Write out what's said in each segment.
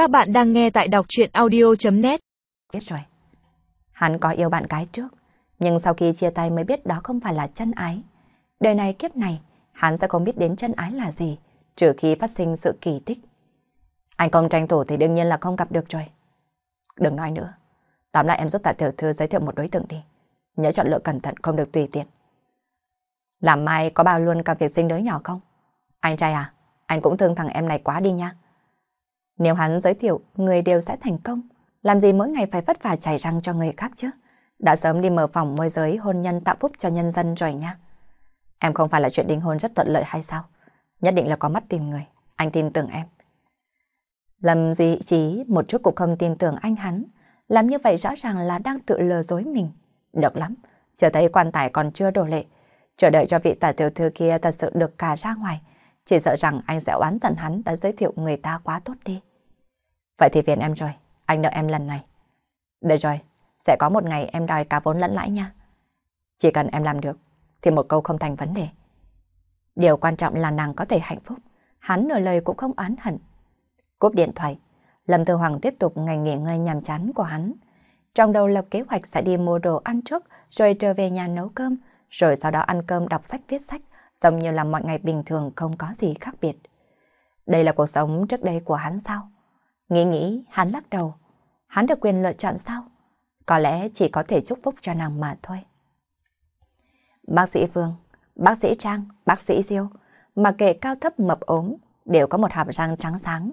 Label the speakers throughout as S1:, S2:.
S1: Các bạn đang nghe tại đọc chuyện audio.net
S2: Biết rồi. Hắn có yêu bạn gái trước, nhưng sau khi chia tay mới biết đó không phải là chân ái. Đời này kiếp này, hắn sẽ không biết đến chân ái là gì, trừ khi phát sinh sự kỳ tích. Anh không tranh thủ thì đương nhiên là không gặp được rồi. Đừng nói nữa. Tóm lại em giúp tạ tiểu thư giới thiệu một đối tượng đi. Nhớ chọn lựa cẩn thận không được tùy tiện. Làm mai có bao luôn cả việc sinh đứa nhỏ không? Anh trai à, anh cũng thương thằng em này quá đi nha. Nếu hắn giới thiệu, người đều sẽ thành công. Làm gì mỗi ngày phải vất vả chảy răng cho người khác chứ? Đã sớm đi mở phòng môi giới hôn nhân tạo phúc cho nhân dân rồi nha. Em không phải là chuyện đính hôn rất thuận lợi hay sao? Nhất định là có mắt tìm người. Anh tin tưởng em. Lâm Duy Trí một chút cũng không tin tưởng anh hắn. Làm như vậy rõ ràng là đang tự lừa dối mình. Được lắm. Chờ thấy quan tài còn chưa đổ lệ. Chờ đợi cho vị tài tiểu thư kia thật sự được cả ra ngoài. Chỉ sợ rằng anh sẽ oán giận hắn đã giới thiệu người ta quá tốt đi. Vậy thì phiền em rồi, anh nợ em lần này. Được rồi, sẽ có một ngày em đòi cả vốn lẫn lãi nha. Chỉ cần em làm được, thì một câu không thành vấn đề. Điều quan trọng là nàng có thể hạnh phúc. Hắn nửa lời cũng không oán hận. Cúp điện thoại, Lâm Thư Hoàng tiếp tục ngày nghỉ ngơi nhàm chán của hắn. Trong đầu lập kế hoạch sẽ đi mua đồ ăn trước, rồi trở về nhà nấu cơm, rồi sau đó ăn cơm đọc sách viết sách, giống như là mọi ngày bình thường không có gì khác biệt. Đây là cuộc sống trước đây của hắn sao? Nghĩ nghĩ, hắn lắc đầu. Hắn được quyền lựa chọn sao? Có lẽ chỉ có thể chúc phúc cho nàng mà thôi. Bác sĩ Vương, bác sĩ Trang, bác sĩ Diêu, mà kệ cao thấp mập ốm, đều có một hàm răng trắng sáng.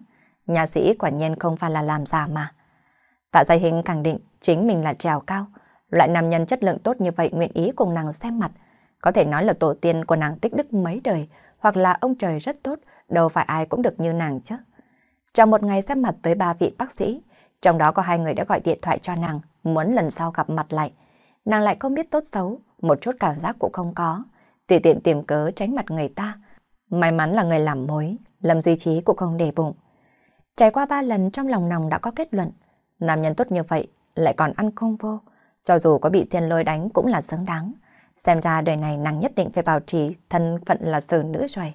S2: Nhà sĩ quả nhiên không phải là làm giả mà. Tạ Giai Hình khẳng định chính mình là trèo cao. Loại nam nhân chất lượng tốt như vậy nguyện ý cùng nàng xem mặt. Có thể nói là tổ tiên của nàng tích đức mấy đời, hoặc là ông trời rất tốt, đâu phải ai cũng được như nàng chứ. Trong một ngày xem mặt tới ba vị bác sĩ, trong đó có hai người đã gọi điện thoại cho nàng, muốn lần sau gặp mặt lại. Nàng lại không biết tốt xấu, một chút cảm giác cũng không có, tùy tiện tìm cớ tránh mặt người ta. May mắn là người làm mối, Lâm Duy Trí cũng không để bụng. Trải qua ba lần trong lòng nàng đã có kết luận, nam nhân tốt như vậy lại còn ăn không vô, cho dù có bị thiên lôi đánh cũng là xứng đáng. Xem ra đời này nàng nhất định phải bảo trì thân phận là xử nữ rồi.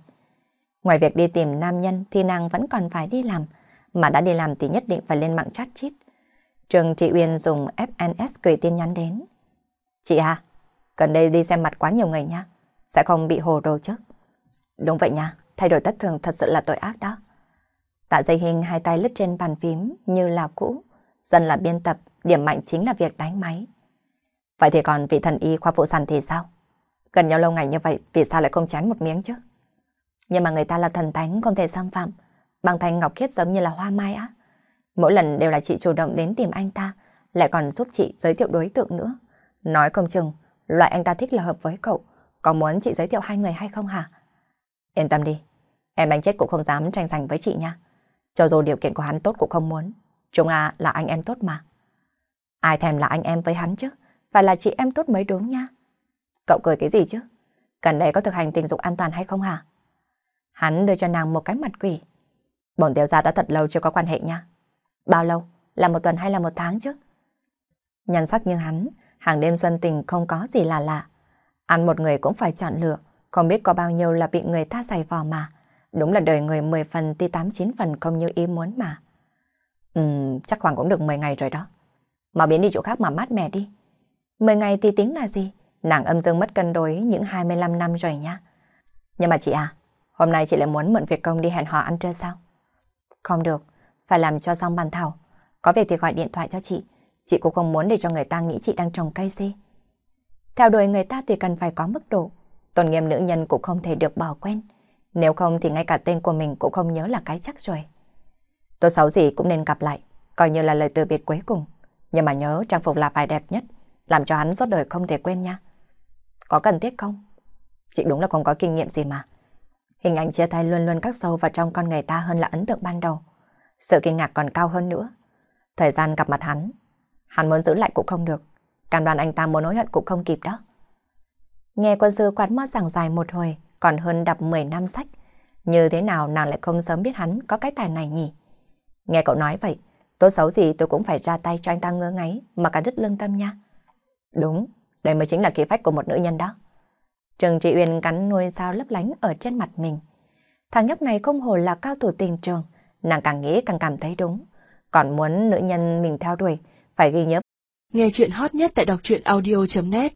S2: Ngoài việc đi tìm nam nhân thì nàng vẫn còn phải đi làm, mà đã đi làm thì nhất định phải lên mạng chat chít. Trường Trị Uyên dùng FNS gửi tin nhắn đến. Chị à, gần đây đi xem mặt quá nhiều người nha, sẽ không bị hồ đồ chứ. Đúng vậy nha, thay đổi tất thường thật sự là tội ác đó. Tạ dây hình hai tay lướt trên bàn phím như là cũ, dần là biên tập, điểm mạnh chính là việc đánh máy. Vậy thì còn vị thần y khoa phụ sản thì sao? Gần nhau lâu ngày như vậy, vì sao lại không chán một miếng chứ? Nhưng mà người ta là thần thánh không thể xâm phạm. Bằng thành ngọc khiết giống như là hoa mai á. Mỗi lần đều là chị chủ động đến tìm anh ta, lại còn giúp chị giới thiệu đối tượng nữa. Nói công chừng, loại anh ta thích là hợp với cậu. Có muốn chị giới thiệu hai người hay không hả? Yên tâm đi, em đánh chết cũng không dám tranh giành với chị nha. Cho dù điều kiện của hắn tốt cũng không muốn. Chúng à là anh em tốt mà. Ai thèm là anh em với hắn chứ? Phải là chị em tốt mới đúng nha. Cậu cười cái gì chứ? Gần đây có thực hành tình dục an toàn hay không hả? Hắn đưa cho nàng một cái mặt quỷ. bọn tiểu gia đã thật lâu chưa có quan hệ nha. Bao lâu? Là một tuần hay là một tháng chứ? Nhân sắc như hắn, hàng đêm xuân tình không có gì là lạ. Ăn một người cũng phải chọn lựa, không biết có bao nhiêu là bị người ta giày vò mà. Đúng là đời người 10 phần ti 8-9 phần không như ý muốn mà. Ừm, chắc khoảng cũng được 10 ngày rồi đó. Mà biến đi chỗ khác mà mát mẻ đi. 10 ngày thì tính là gì? Nàng âm dương mất cân đối những 25 năm rồi nha. Nhưng mà chị à, hôm nay chị lại muốn mượn việc công đi hẹn hò ăn trưa sao? Không được, phải làm cho xong bàn thảo. Có việc thì gọi điện thoại cho chị. Chị cũng không muốn để cho người ta nghĩ chị đang trồng cây gì. Theo đuổi người ta thì cần phải có mức độ. Tôn nghiêm nữ nhân cũng không thể được bỏ quen. Nếu không thì ngay cả tên của mình cũng không nhớ là cái chắc rồi. Tốt xấu gì cũng nên gặp lại, coi như là lời từ biệt cuối cùng. Nhưng mà nhớ trang phục là phải đẹp nhất, làm cho hắn suốt đời không thể quên nha. Có cần thiết không? Chị đúng là không có kinh nghiệm gì mà. Hình ảnh chia tay luôn luôn cắt sâu vào trong con người ta hơn là ấn tượng ban đầu. Sự kinh ngạc còn cao hơn nữa. Thời gian gặp mặt hắn, hắn muốn giữ lại cũng không được. Cảm đoàn anh ta muốn hối hận cũng không kịp đó. Nghe quân sư quán mót giảng dài một hồi, còn hơn đọc 10 năm sách. Như thế nào nàng lại không sớm biết hắn có cái tài này nhỉ? Nghe cậu nói vậy, tốt xấu gì tôi cũng phải ra tay cho anh ta ngơ ngáy mà cả rất lương tâm nha. Đúng, đây mới chính là khí phách của một nữ nhân đó. Trần Trị Uyên cắn nuôi sao lấp lánh ở trên mặt mình. Thằng nhóc này không hồ là cao thủ tình trường, nàng càng nghĩ càng cảm thấy đúng. còn muốn nữ nhân mình theo đuổi, phải ghi nhớ.
S1: Nghe chuyện hot nhất tại đọc truyện audio.net